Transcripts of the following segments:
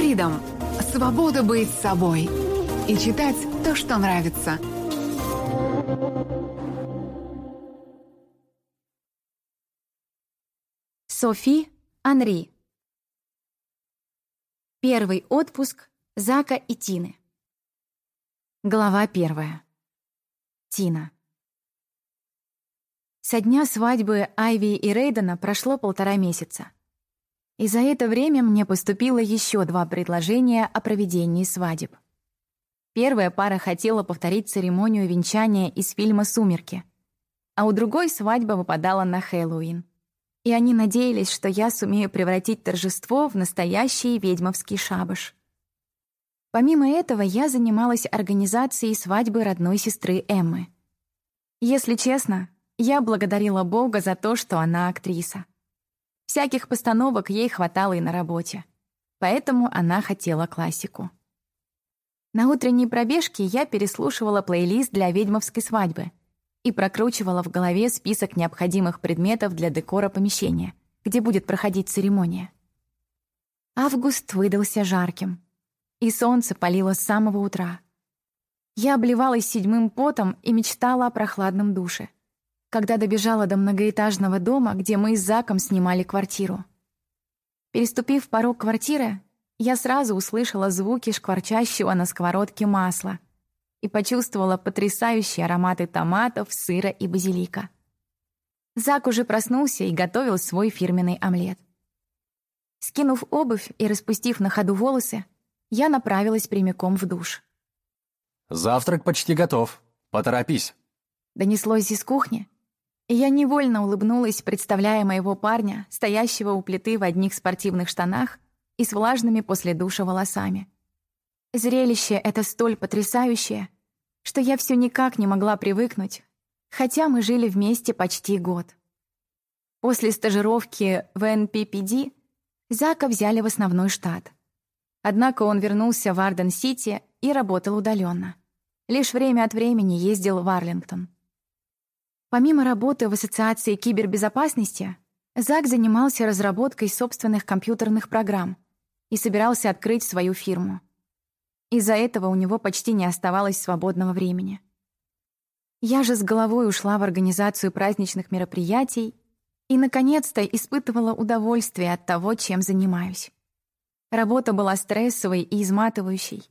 Freedom – свобода быть собой. И читать то, что нравится. Софи Анри. Первый отпуск Зака и Тины. Глава первая. Тина. Со дня свадьбы Айви и Рейдена прошло полтора месяца. И за это время мне поступило еще два предложения о проведении свадеб. Первая пара хотела повторить церемонию венчания из фильма «Сумерки», а у другой свадьба выпадала на Хэллоуин. И они надеялись, что я сумею превратить торжество в настоящий ведьмовский шабаш. Помимо этого, я занималась организацией свадьбы родной сестры Эммы. Если честно, я благодарила Бога за то, что она актриса. Всяких постановок ей хватало и на работе. Поэтому она хотела классику. На утренней пробежке я переслушивала плейлист для ведьмовской свадьбы и прокручивала в голове список необходимых предметов для декора помещения, где будет проходить церемония. Август выдался жарким, и солнце палило с самого утра. Я обливалась седьмым потом и мечтала о прохладном душе — когда добежала до многоэтажного дома, где мы с Заком снимали квартиру. Переступив порог квартиры, я сразу услышала звуки шкварчащего на сковородке масла и почувствовала потрясающие ароматы томатов, сыра и базилика. Зак уже проснулся и готовил свой фирменный омлет. Скинув обувь и распустив на ходу волосы, я направилась прямиком в душ. «Завтрак почти готов. Поторопись!» Донеслось из кухни, я невольно улыбнулась, представляя моего парня, стоящего у плиты в одних спортивных штанах и с влажными после душа волосами. Зрелище это столь потрясающее, что я все никак не могла привыкнуть, хотя мы жили вместе почти год. После стажировки в NPPD Зака взяли в основной штат. Однако он вернулся в Арден-Сити и работал удаленно. Лишь время от времени ездил в Арлингтон. Помимо работы в Ассоциации кибербезопасности, Зак занимался разработкой собственных компьютерных программ и собирался открыть свою фирму. Из-за этого у него почти не оставалось свободного времени. Я же с головой ушла в организацию праздничных мероприятий и, наконец-то, испытывала удовольствие от того, чем занимаюсь. Работа была стрессовой и изматывающей,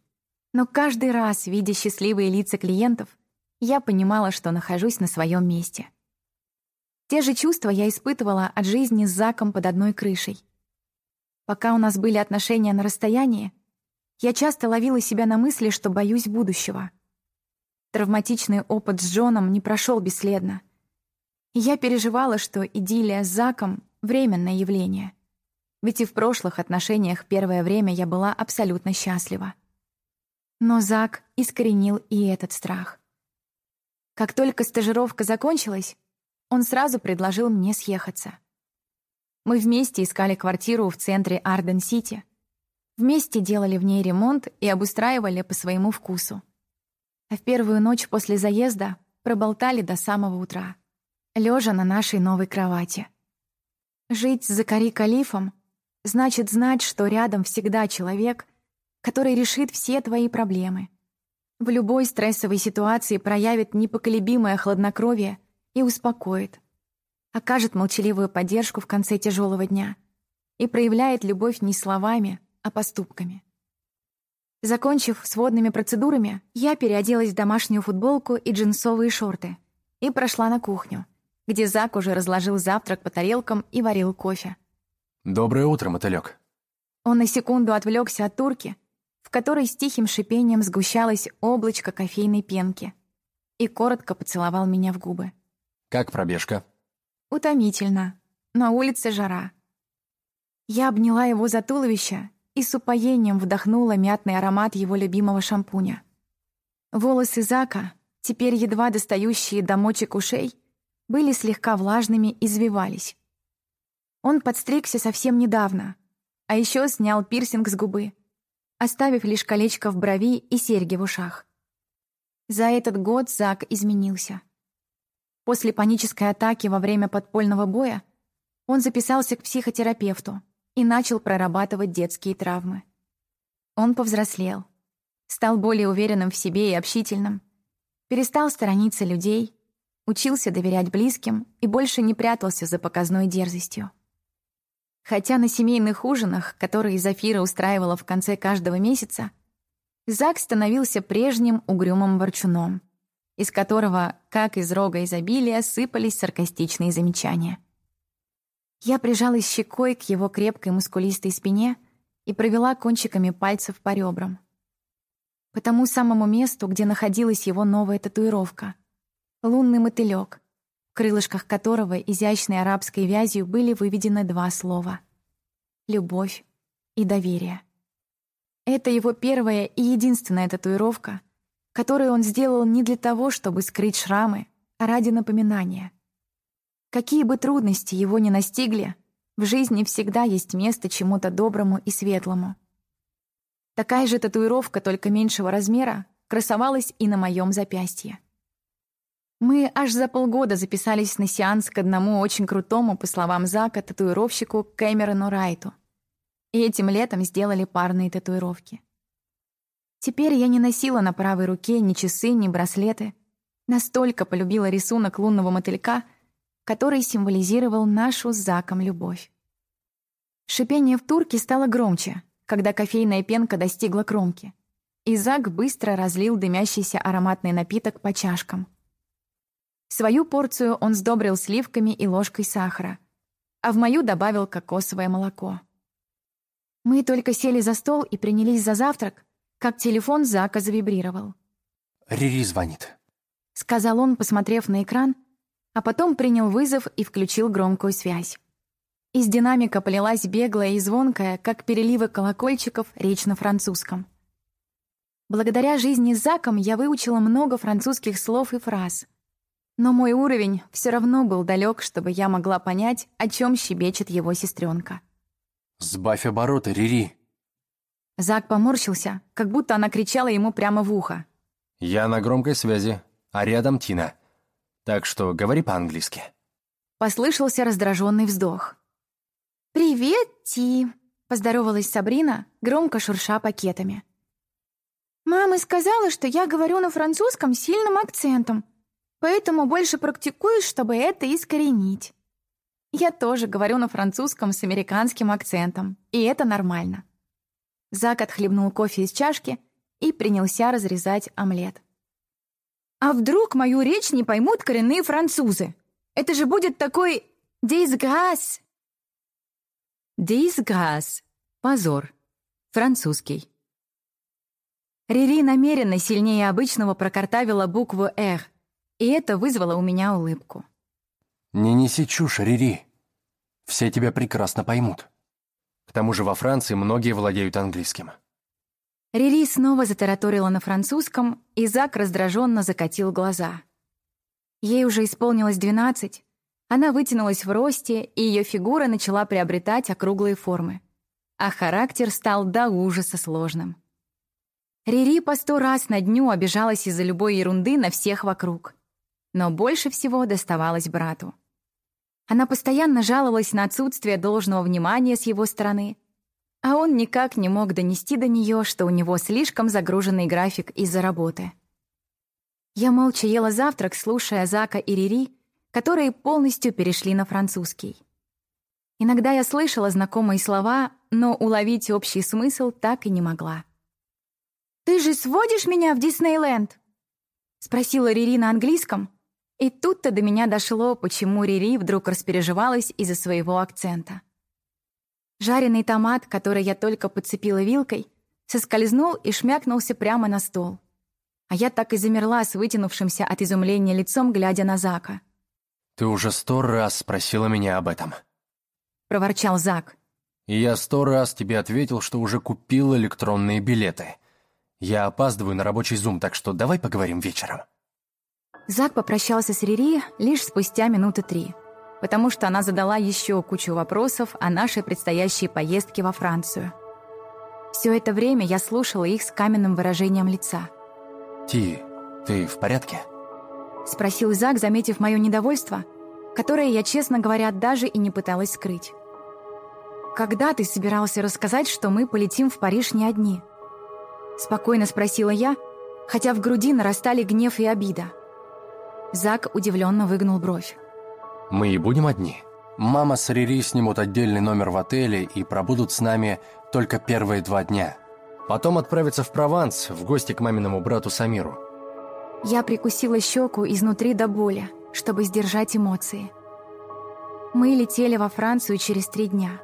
но каждый раз, видя счастливые лица клиентов, я понимала, что нахожусь на своем месте. Те же чувства я испытывала от жизни с Заком под одной крышей. Пока у нас были отношения на расстоянии, я часто ловила себя на мысли, что боюсь будущего. Травматичный опыт с Джоном не прошел бесследно. И я переживала, что идиллия с Заком — временное явление. Ведь и в прошлых отношениях первое время я была абсолютно счастлива. Но Зак искоренил и этот страх. Как только стажировка закончилась, он сразу предложил мне съехаться. Мы вместе искали квартиру в центре Арден-Сити. Вместе делали в ней ремонт и обустраивали по своему вкусу. А в первую ночь после заезда проболтали до самого утра, лежа на нашей новой кровати. Жить с Закари Калифом значит знать, что рядом всегда человек, который решит все твои проблемы — в любой стрессовой ситуации проявит непоколебимое хладнокровие и успокоит, окажет молчаливую поддержку в конце тяжелого дня и проявляет любовь не словами, а поступками. Закончив с водными процедурами, я переоделась в домашнюю футболку и джинсовые шорты и прошла на кухню, где Зак уже разложил завтрак по тарелкам и варил кофе. «Доброе утро, мотылёк». Он на секунду отвлекся от турки — в которой с тихим шипением сгущалось облачко кофейной пенки, и коротко поцеловал меня в губы. «Как пробежка?» «Утомительно. На улице жара». Я обняла его за туловище и с упоением вдохнула мятный аромат его любимого шампуня. Волосы Зака, теперь едва достающие до мочек ушей, были слегка влажными и извивались. Он подстригся совсем недавно, а еще снял пирсинг с губы оставив лишь колечко в брови и серьги в ушах. За этот год Зак изменился. После панической атаки во время подпольного боя он записался к психотерапевту и начал прорабатывать детские травмы. Он повзрослел, стал более уверенным в себе и общительным, перестал сторониться людей, учился доверять близким и больше не прятался за показной дерзостью. Хотя на семейных ужинах, которые Зафира устраивала в конце каждого месяца, Зак становился прежним угрюмым ворчуном, из которого, как из рога изобилия, сыпались саркастичные замечания. Я прижалась щекой к его крепкой мускулистой спине и провела кончиками пальцев по ребрам. По тому самому месту, где находилась его новая татуировка. Лунный мотылек, в крылышках которого изящной арабской вязью были выведены два слова — «любовь» и «доверие». Это его первая и единственная татуировка, которую он сделал не для того, чтобы скрыть шрамы, а ради напоминания. Какие бы трудности его ни настигли, в жизни всегда есть место чему-то доброму и светлому. Такая же татуировка, только меньшего размера, красовалась и на моем запястье. Мы аж за полгода записались на сеанс к одному очень крутому, по словам Зака, татуировщику Кэмерону Райту — и этим летом сделали парные татуировки. Теперь я не носила на правой руке ни часы, ни браслеты. Настолько полюбила рисунок лунного мотылька, который символизировал нашу с Заком любовь. Шипение в турке стало громче, когда кофейная пенка достигла кромки, и Зак быстро разлил дымящийся ароматный напиток по чашкам. Свою порцию он сдобрил сливками и ложкой сахара, а в мою добавил кокосовое молоко. Мы только сели за стол и принялись за завтрак, как телефон Зака завибрировал. «Рири звонит», — сказал он, посмотрев на экран, а потом принял вызов и включил громкую связь. Из динамика полилась беглая и звонкая, как переливы колокольчиков, речь на французском. Благодаря жизни с Заком я выучила много французских слов и фраз. Но мой уровень все равно был далек, чтобы я могла понять, о чем щебечет его сестренка. «Сбавь обороты, Рири!» Зак поморщился, как будто она кричала ему прямо в ухо. «Я на громкой связи, а рядом Тина. Так что говори по-английски». Послышался раздраженный вздох. «Привет, Ти!» — поздоровалась Сабрина, громко шурша пакетами. «Мама сказала, что я говорю на французском сильным акцентом, поэтому больше практикуюсь, чтобы это искоренить». Я тоже говорю на французском с американским акцентом, и это нормально. Зак отхлебнул кофе из чашки и принялся разрезать омлет. «А вдруг мою речь не поймут коренные французы? Это же будет такой «дисграсс». «Дисграсс» — позор. Французский. Рири намеренно сильнее обычного прокартавила букву «Р», и это вызвало у меня улыбку. «Не неси чушь, Рири. Все тебя прекрасно поймут. К тому же во Франции многие владеют английским». Рири снова затараторила на французском, и Зак раздраженно закатил глаза. Ей уже исполнилось двенадцать, она вытянулась в росте, и ее фигура начала приобретать округлые формы. А характер стал до ужаса сложным. Рири по сто раз на дню обижалась из-за любой ерунды на всех вокруг. Но больше всего доставалось брату. Она постоянно жаловалась на отсутствие должного внимания с его стороны, а он никак не мог донести до нее, что у него слишком загруженный график из-за работы. Я молча ела завтрак, слушая Зака и Рири, которые полностью перешли на французский. Иногда я слышала знакомые слова, но уловить общий смысл так и не могла. «Ты же сводишь меня в Диснейленд?» — спросила Рири на английском, и тут-то до меня дошло, почему Рири вдруг распереживалась из-за своего акцента. Жареный томат, который я только подцепила вилкой, соскользнул и шмякнулся прямо на стол. А я так и замерла с вытянувшимся от изумления лицом, глядя на Зака. «Ты уже сто раз спросила меня об этом», — проворчал Зак. «И я сто раз тебе ответил, что уже купил электронные билеты. Я опаздываю на рабочий зум, так что давай поговорим вечером». Зак попрощался с Рири лишь спустя минуты три, потому что она задала еще кучу вопросов о нашей предстоящей поездке во Францию. Все это время я слушала их с каменным выражением лица. «Ти, ты в порядке?» — спросил Зак, заметив мое недовольство, которое я, честно говоря, даже и не пыталась скрыть. «Когда ты собирался рассказать, что мы полетим в Париж не одни?» Спокойно спросила я, хотя в груди нарастали гнев и обида. Зак удивленно выгнул бровь. «Мы и будем одни. Мама с Рири снимут отдельный номер в отеле и пробудут с нами только первые два дня. Потом отправятся в Прованс, в гости к маминому брату Самиру». Я прикусила щеку изнутри до боли, чтобы сдержать эмоции. Мы летели во Францию через три дня.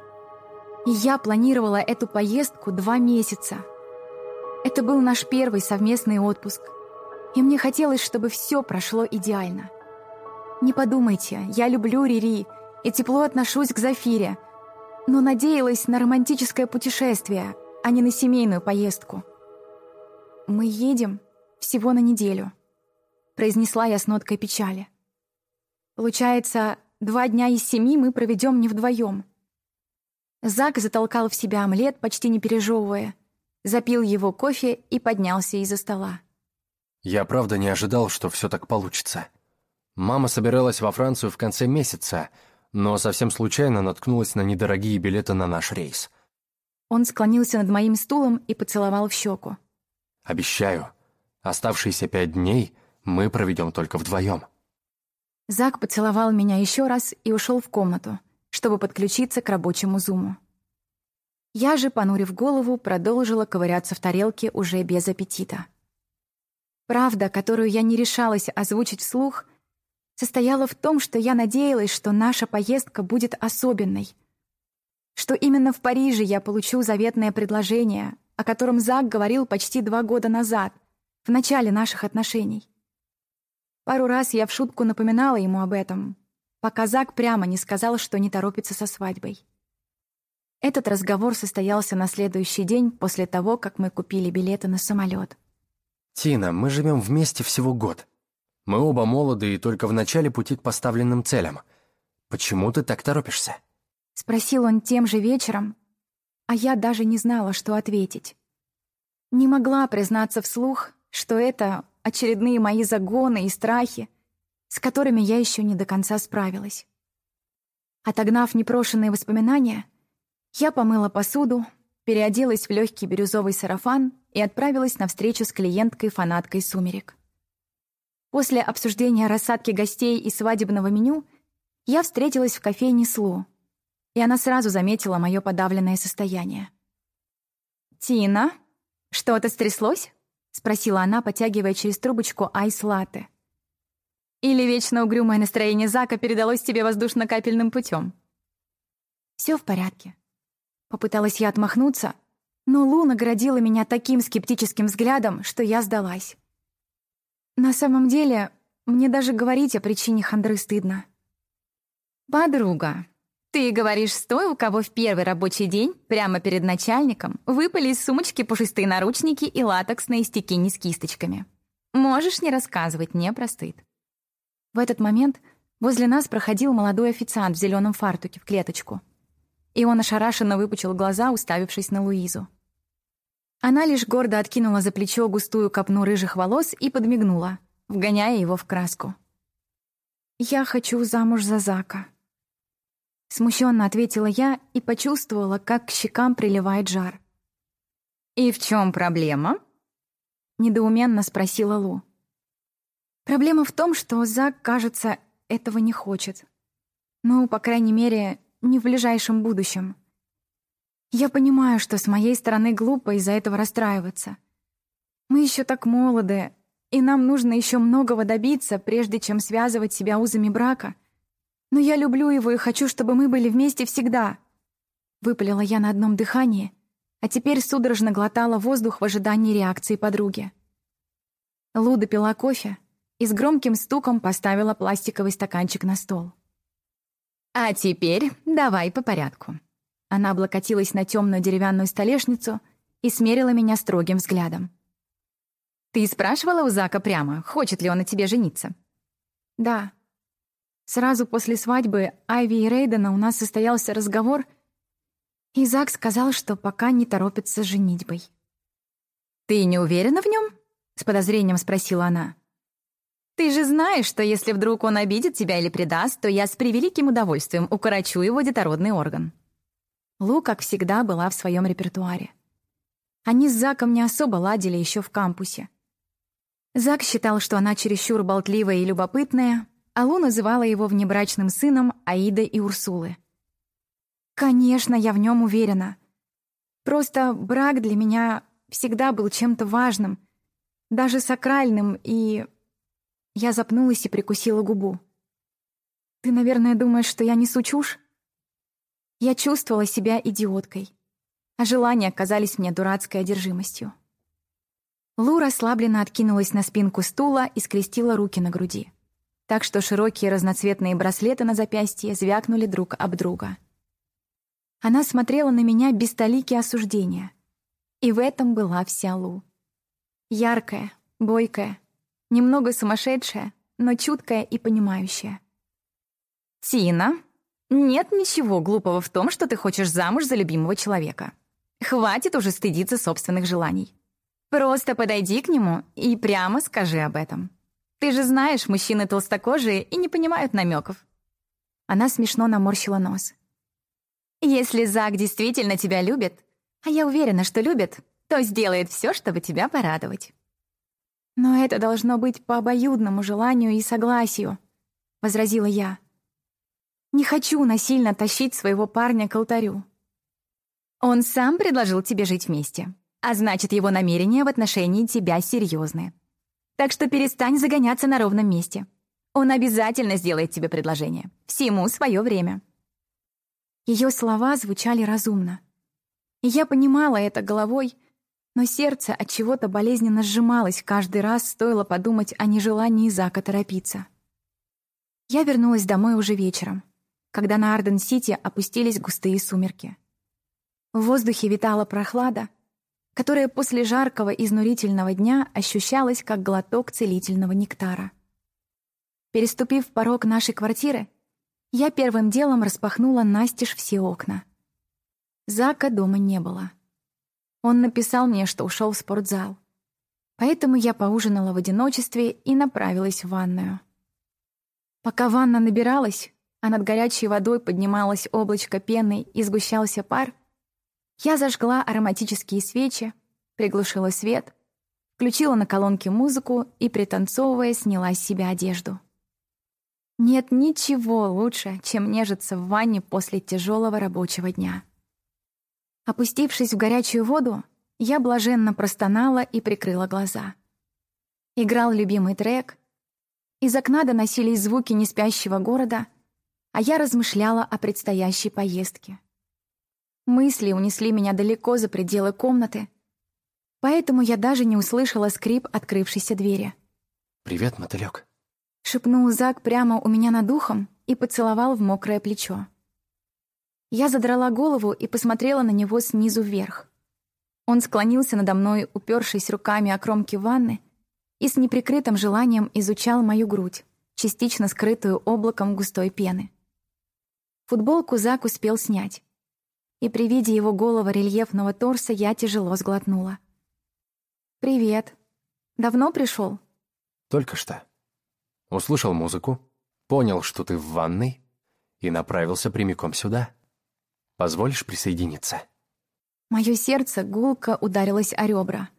И я планировала эту поездку два месяца. Это был наш первый совместный отпуск. И мне хотелось, чтобы все прошло идеально. Не подумайте, я люблю Рири и тепло отношусь к Зафире, но надеялась на романтическое путешествие, а не на семейную поездку. «Мы едем всего на неделю», — произнесла я с ноткой печали. «Получается, Два дня из семи мы проведем не вдвоем. Зак затолкал в себя омлет, почти не пережевывая, запил его кофе и поднялся из-за стола. Я правда не ожидал, что все так получится. Мама собиралась во Францию в конце месяца, но совсем случайно наткнулась на недорогие билеты на наш рейс. Он склонился над моим стулом и поцеловал в щеку. «Обещаю, оставшиеся пять дней мы проведем только вдвоем». Зак поцеловал меня еще раз и ушел в комнату, чтобы подключиться к рабочему зуму. Я же, понурив голову, продолжила ковыряться в тарелке уже без аппетита. Правда, которую я не решалась озвучить вслух, состояла в том, что я надеялась, что наша поездка будет особенной. Что именно в Париже я получу заветное предложение, о котором Зак говорил почти два года назад, в начале наших отношений. Пару раз я в шутку напоминала ему об этом, пока Зак прямо не сказал, что не торопится со свадьбой. Этот разговор состоялся на следующий день после того, как мы купили билеты на самолет. «Тина, мы живем вместе всего год. Мы оба молоды и только в начале пути к поставленным целям. Почему ты так торопишься?» Спросил он тем же вечером, а я даже не знала, что ответить. Не могла признаться вслух, что это очередные мои загоны и страхи, с которыми я еще не до конца справилась. Отогнав непрошенные воспоминания, я помыла посуду, переоделась в легкий бирюзовый сарафан и отправилась на встречу с клиенткой-фанаткой «Сумерек». После обсуждения рассадки гостей и свадебного меню я встретилась в кофейне Слу, и она сразу заметила мое подавленное состояние. «Тина, что-то стряслось?» — спросила она, потягивая через трубочку айс-латте. «Или вечно угрюмое настроение Зака передалось тебе воздушно-капельным путем?» «Все в порядке». Попыталась я отмахнуться, но Лу наградила меня таким скептическим взглядом, что я сдалась. На самом деле, мне даже говорить о причине хандры стыдно. «Подруга, ты говоришь с той, у кого в первый рабочий день, прямо перед начальником, выпали из сумочки пушистые наручники и латексные стекини с кисточками. Можешь не рассказывать, не простыд. В этот момент возле нас проходил молодой официант в зеленом фартуке в клеточку. И он ошарашенно выпучил глаза, уставившись на Луизу. Она лишь гордо откинула за плечо густую копну рыжих волос и подмигнула, вгоняя его в краску. «Я хочу замуж за Зака», Смущенно ответила я и почувствовала, как к щекам приливает жар. «И в чем проблема?» Недоуменно спросила Лу. «Проблема в том, что Зак, кажется, этого не хочет. Ну, по крайней мере, не в ближайшем будущем. Я понимаю, что с моей стороны глупо из-за этого расстраиваться. Мы еще так молоды, и нам нужно еще многого добиться, прежде чем связывать себя узами брака — но я люблю его и хочу, чтобы мы были вместе всегда. Выпалила я на одном дыхании, а теперь судорожно глотала воздух в ожидании реакции подруги. Луда пила кофе и с громким стуком поставила пластиковый стаканчик на стол. «А теперь давай по порядку». Она облокотилась на темную деревянную столешницу и смерила меня строгим взглядом. «Ты спрашивала у Зака прямо, хочет ли он на тебе жениться?» «Да», Сразу после свадьбы Айви и Рейдена у нас состоялся разговор, и Зак сказал, что пока не торопится с женитьбой. «Ты не уверена в нем? с подозрением спросила она. «Ты же знаешь, что если вдруг он обидит тебя или предаст, то я с превеликим удовольствием укорочу его детородный орган». Лу, как всегда, была в своем репертуаре. Они с Заком не особо ладили еще в кампусе. Зак считал, что она чересчур болтливая и любопытная, а Лу называла его внебрачным сыном Аиды и Урсулы. Конечно, я в нем уверена. Просто брак для меня всегда был чем-то важным, даже сакральным, и... Я запнулась и прикусила губу. «Ты, наверное, думаешь, что я несу чушь?» Я чувствовала себя идиоткой, а желания казались мне дурацкой одержимостью. Лу расслабленно откинулась на спинку стула и скрестила руки на груди, так что широкие разноцветные браслеты на запястье звякнули друг об друга. Она смотрела на меня без толики осуждения. И в этом была вся Лу. Яркая, бойкая, немного сумасшедшая, но чуткая и понимающая. «Тина, нет ничего глупого в том, что ты хочешь замуж за любимого человека. Хватит уже стыдиться собственных желаний. Просто подойди к нему и прямо скажи об этом. Ты же знаешь, мужчины толстокожие и не понимают намеков. Она смешно наморщила нос. Если Зак действительно тебя любит, а я уверена, что любит, то сделает все, чтобы тебя порадовать. Но это должно быть по обоюдному желанию и согласию, возразила я. Не хочу насильно тащить своего парня к алтарю. Он сам предложил тебе жить вместе, а значит, его намерения в отношении тебя серьезные. Так что перестань загоняться на ровном месте. Он обязательно сделает тебе предложение. Всему свое время. Ее слова звучали разумно. И я понимала это головой, но сердце от чего-то болезненно сжималось каждый раз, стоило подумать о нежелании Зака торопиться. Я вернулась домой уже вечером, когда на Арден-Сити опустились густые сумерки. В воздухе витала прохлада, которая после жаркого изнурительного дня ощущалась как глоток целительного нектара. Переступив порог нашей квартиры, я первым делом распахнула настежь все окна. Зака дома не было. Он написал мне, что ушел в спортзал. Поэтому я поужинала в одиночестве и направилась в ванную. Пока ванна набиралась, а над горячей водой поднималось облачко пены и сгущался пар, я зажгла ароматические свечи, приглушила свет, включила на колонке музыку и, пританцовывая, сняла с себя одежду. Нет ничего лучше, чем нежиться в ванне после тяжелого рабочего дня. Опустившись в горячую воду, я блаженно простонала и прикрыла глаза. Играл любимый трек, из окна доносились звуки неспящего города, а я размышляла о предстоящей поездке. Мысли унесли меня далеко за пределы комнаты, поэтому я даже не услышала скрип открывшейся двери. «Привет, мотылёк», — шепнул Зак прямо у меня над ухом и поцеловал в мокрое плечо. Я задрала голову и посмотрела на него снизу вверх. Он склонился надо мной, упершись руками о кромки ванны, и с неприкрытым желанием изучал мою грудь, частично скрытую облаком густой пены. Футболку Зак успел снять и при виде его голого рельефного торса я тяжело сглотнула. «Привет. Давно пришел? «Только что. Услышал музыку, понял, что ты в ванной, и направился прямиком сюда. Позволишь присоединиться?» Мое сердце гулко ударилось о ребра,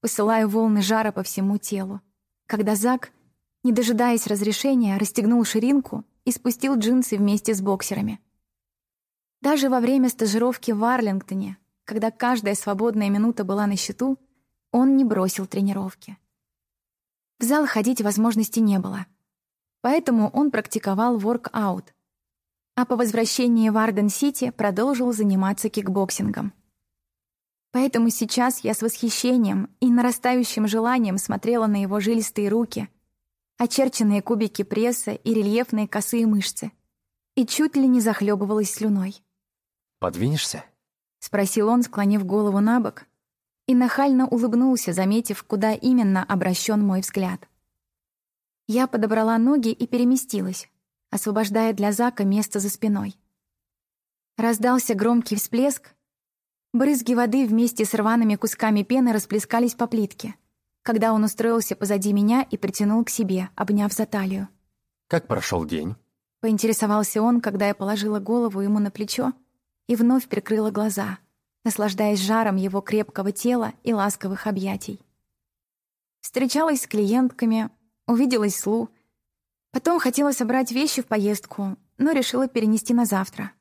посылая волны жара по всему телу, когда Зак, не дожидаясь разрешения, расстегнул ширинку и спустил джинсы вместе с боксерами. Даже во время стажировки в Арлингтоне, когда каждая свободная минута была на счету, он не бросил тренировки. В зал ходить возможности не было, поэтому он практиковал воркаут, а по возвращении в Арден-Сити продолжил заниматься кикбоксингом. Поэтому сейчас я с восхищением и нарастающим желанием смотрела на его жилистые руки, очерченные кубики пресса и рельефные косые мышцы, и чуть ли не захлебывалась слюной. «Подвинешься?» — спросил он, склонив голову на бок, и нахально улыбнулся, заметив, куда именно обращен мой взгляд. Я подобрала ноги и переместилась, освобождая для Зака место за спиной. Раздался громкий всплеск. Брызги воды вместе с рваными кусками пены расплескались по плитке, когда он устроился позади меня и притянул к себе, обняв за талию. «Как прошел день?» — поинтересовался он, когда я положила голову ему на плечо, и вновь прикрыла глаза, наслаждаясь жаром его крепкого тела и ласковых объятий. Встречалась с клиентками, увиделась с Лу. Потом хотела собрать вещи в поездку, но решила перенести на завтра.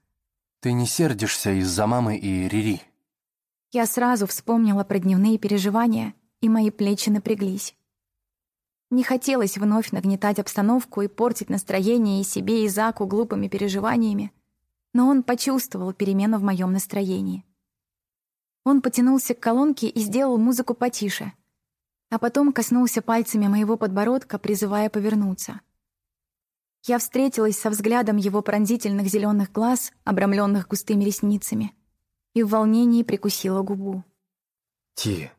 «Ты не сердишься из-за мамы и Рири?» Я сразу вспомнила про дневные переживания, и мои плечи напряглись. Не хотелось вновь нагнетать обстановку и портить настроение и себе, и Заку глупыми переживаниями, но он почувствовал перемену в моем настроении. Он потянулся к колонке и сделал музыку потише — а потом коснулся пальцами моего подбородка, призывая повернуться. Я встретилась со взглядом его пронзительных зеленых глаз, обрамленных густыми ресницами, и в волнении прикусила губу. «Ти,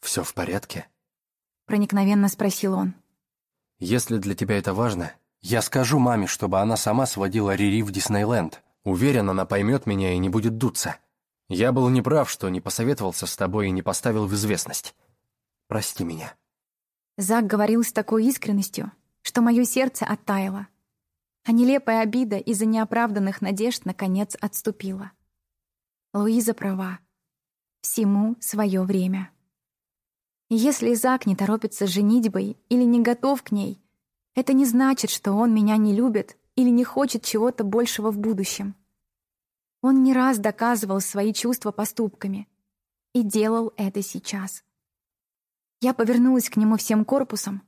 все в порядке?» — проникновенно спросил он. «Если для тебя это важно, я скажу маме, чтобы она сама сводила Рири в Диснейленд. Уверен, она поймет меня и не будет дуться. Я был неправ, что не посоветовался с тобой и не поставил в известность. Прости меня». Зак говорил с такой искренностью, что мое сердце оттаяло, а нелепая обида из-за неоправданных надежд наконец отступила. Луиза права. Всему свое время. если Зак не торопится с женитьбой или не готов к ней, это не значит, что он меня не любит или не хочет чего-то большего в будущем. Он не раз доказывал свои чувства поступками и делал это сейчас. Я повернулась к нему всем корпусом,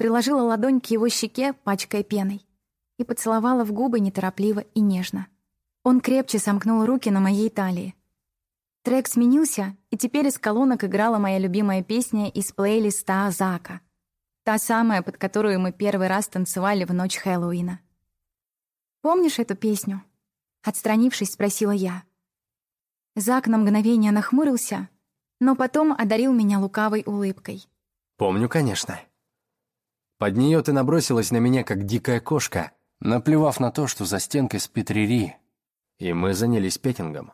приложила ладонь к его щеке, пачкая пеной, и поцеловала в губы неторопливо и нежно. Он крепче сомкнул руки на моей талии. Трек сменился, и теперь из колонок играла моя любимая песня из плейлиста Зака. Та самая, под которую мы первый раз танцевали в ночь Хэллоуина. «Помнишь эту песню?» Отстранившись, спросила я. Зак на мгновение нахмурился, но потом одарил меня лукавой улыбкой. «Помню, конечно. Под нее ты набросилась на меня, как дикая кошка, наплевав на то, что за стенкой спит Рири, и мы занялись петингом».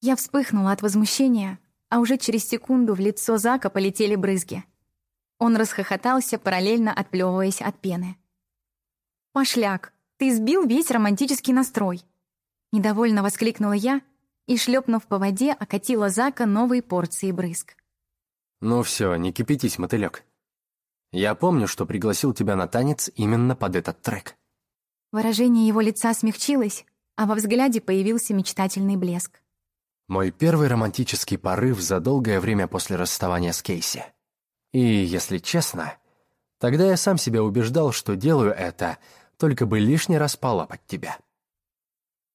Я вспыхнула от возмущения, а уже через секунду в лицо Зака полетели брызги. Он расхохотался, параллельно отплевываясь от пены. «Пошляк, ты сбил весь романтический настрой!» Недовольно воскликнула я, и, шлепнув по воде, окатила Зака новой порцией брызг. «Ну все, не кипятись, мотылек. Я помню, что пригласил тебя на танец именно под этот трек». Выражение его лица смягчилось, а во взгляде появился мечтательный блеск. Мой первый романтический порыв за долгое время после расставания с Кейси. И, если честно, тогда я сам себя убеждал, что делаю это, только бы лишний раз полапать тебя.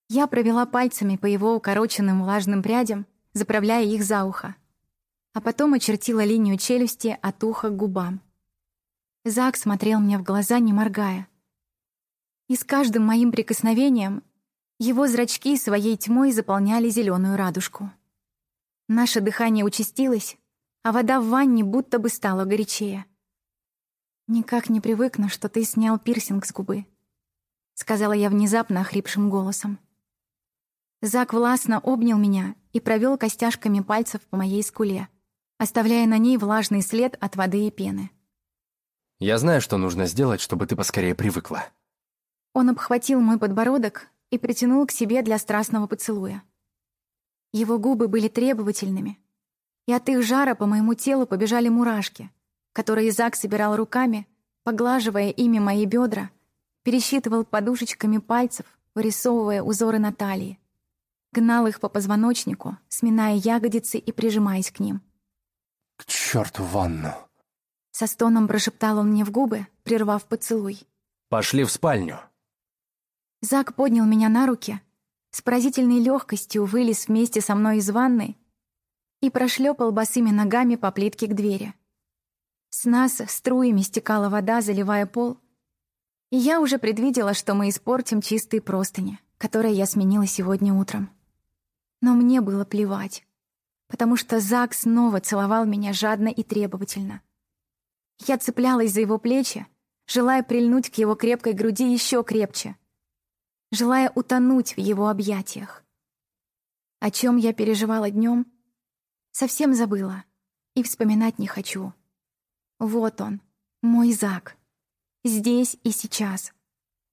Я провела пальцами по его укороченным влажным прядям, заправляя их за ухо. А потом очертила линию челюсти от уха к губам. Зак смотрел мне в глаза, не моргая. И с каждым моим прикосновением его зрачки своей тьмой заполняли зеленую радужку. Наше дыхание участилось, а вода в ванне будто бы стала горячее. «Никак не привыкну, что ты снял пирсинг с губы», — сказала я внезапно охрипшим голосом. Зак властно обнял меня и провел костяшками пальцев по моей скуле, оставляя на ней влажный след от воды и пены. «Я знаю, что нужно сделать, чтобы ты поскорее привыкла». Он обхватил мой подбородок и притянул к себе для страстного поцелуя. Его губы были требовательными, и от их жара по моему телу побежали мурашки, которые Зак собирал руками, поглаживая ими мои бедра, пересчитывал подушечками пальцев, вырисовывая узоры на талии гнал их по позвоночнику, сминая ягодицы и прижимаясь к ним. «К черту ванну!» Со стоном прошептал он мне в губы, прервав поцелуй. «Пошли в спальню!» Зак поднял меня на руки, с поразительной легкостью вылез вместе со мной из ванны и прошлепал босыми ногами по плитке к двери. С нас струями стекала вода, заливая пол, и я уже предвидела, что мы испортим чистые простыни, которые я сменила сегодня утром. Но мне было плевать, потому что Зак снова целовал меня жадно и требовательно. Я цеплялась за его плечи, желая прильнуть к его крепкой груди еще крепче, желая утонуть в его объятиях. О чем я переживала днем, совсем забыла и вспоминать не хочу. Вот он, мой Зак, здесь и сейчас.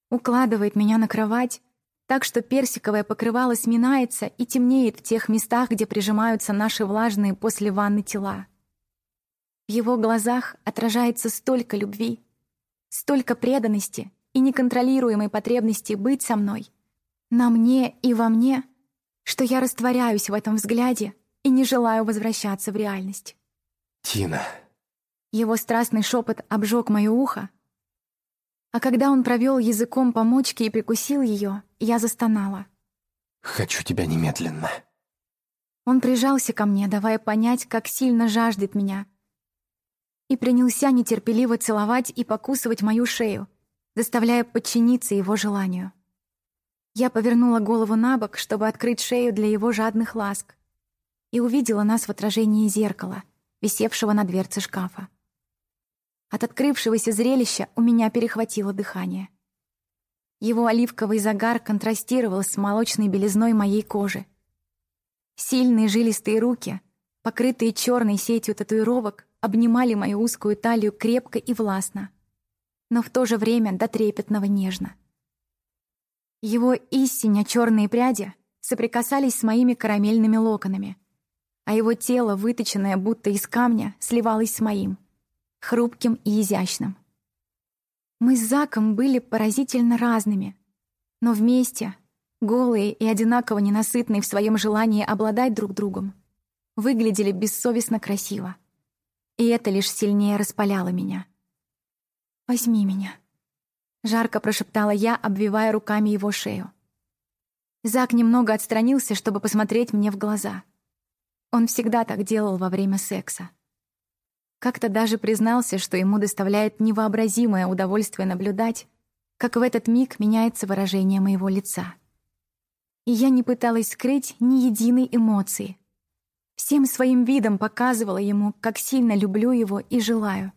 Укладывает меня на кровать, так что персиковое покрывало сминается и темнеет в тех местах, где прижимаются наши влажные после ванны тела. В его глазах отражается столько любви, столько преданности и неконтролируемой потребности быть со мной, на мне и во мне, что я растворяюсь в этом взгляде и не желаю возвращаться в реальность. «Тина!» Его страстный шепот обжег мое ухо, а когда он провел языком по мочке и прикусил ее, я застонала. «Хочу тебя немедленно». Он прижался ко мне, давая понять, как сильно жаждет меня, и принялся нетерпеливо целовать и покусывать мою шею, заставляя подчиниться его желанию. Я повернула голову на бок, чтобы открыть шею для его жадных ласк, и увидела нас в отражении зеркала, висевшего на дверце шкафа. От открывшегося зрелища у меня перехватило дыхание. Его оливковый загар контрастировал с молочной белизной моей кожи. Сильные жилистые руки, покрытые черной сетью татуировок, обнимали мою узкую талию крепко и властно, но в то же время до трепетного нежно. Его истинно черные пряди соприкасались с моими карамельными локонами, а его тело, выточенное будто из камня, сливалось с моим — хрупким и изящным. Мы с Заком были поразительно разными, но вместе, голые и одинаково ненасытные в своем желании обладать друг другом, выглядели бессовестно красиво. И это лишь сильнее распаляло меня. «Возьми меня», — жарко прошептала я, обвивая руками его шею. Зак немного отстранился, чтобы посмотреть мне в глаза. Он всегда так делал во время секса. Как-то даже признался, что ему доставляет невообразимое удовольствие наблюдать, как в этот миг меняется выражение моего лица. И я не пыталась скрыть ни единой эмоции. Всем своим видом показывала ему, как сильно люблю его и желаю.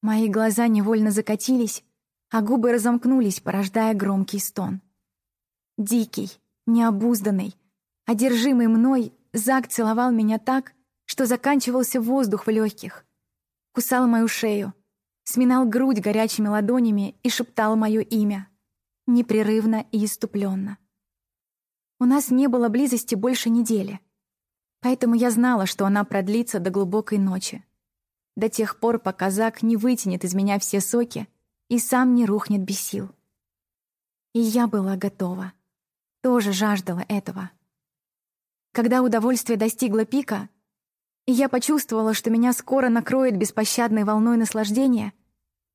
Мои глаза невольно закатились, а губы разомкнулись, порождая громкий стон. Дикий, необузданный, одержимый мной, Зак целовал меня так, что заканчивался воздух в легких. Кусал мою шею, сминал грудь горячими ладонями и шептал мое имя, непрерывно и иступленно. У нас не было близости больше недели, поэтому я знала, что она продлится до глубокой ночи, до тех пор, пока Зак не вытянет из меня все соки и сам не рухнет без сил. И я была готова, тоже жаждала этого. Когда удовольствие достигло пика, и я почувствовала, что меня скоро накроет беспощадной волной наслаждения,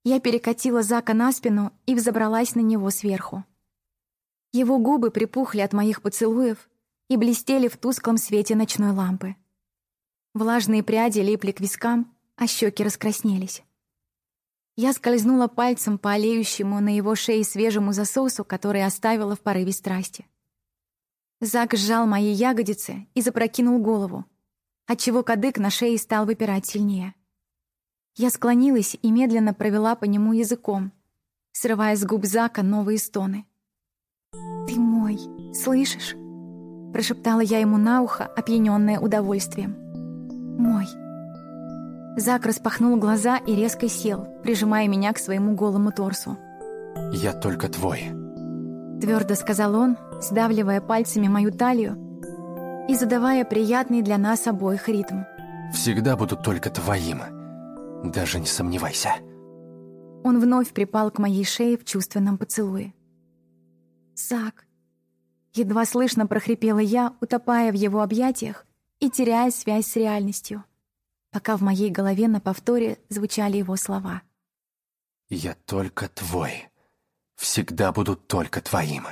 я перекатила Зака на спину и взобралась на него сверху. Его губы припухли от моих поцелуев и блестели в тусклом свете ночной лампы. Влажные пряди липли к вискам, а щеки раскраснелись. Я скользнула пальцем по олеющему на его шее свежему засосу, который оставила в порыве страсти. Зак сжал мои ягодицы и запрокинул голову, отчего кадык на шее стал выпирать сильнее. Я склонилась и медленно провела по нему языком, срывая с губ Зака новые стоны. «Ты мой, слышишь?» Прошептала я ему на ухо, опьянённая удовольствием. «Мой». Зак распахнул глаза и резко сел, прижимая меня к своему голому торсу. «Я только твой», — твердо сказал он, сдавливая пальцами мою талию и задавая приятный для нас обоих ритм. «Всегда буду только твоим. Даже не сомневайся». Он вновь припал к моей шее в чувственном поцелуе. «Зак!» Едва слышно прохрипела я, утопая в его объятиях и теряя связь с реальностью, пока в моей голове на повторе звучали его слова. «Я только твой. Всегда буду только твоим».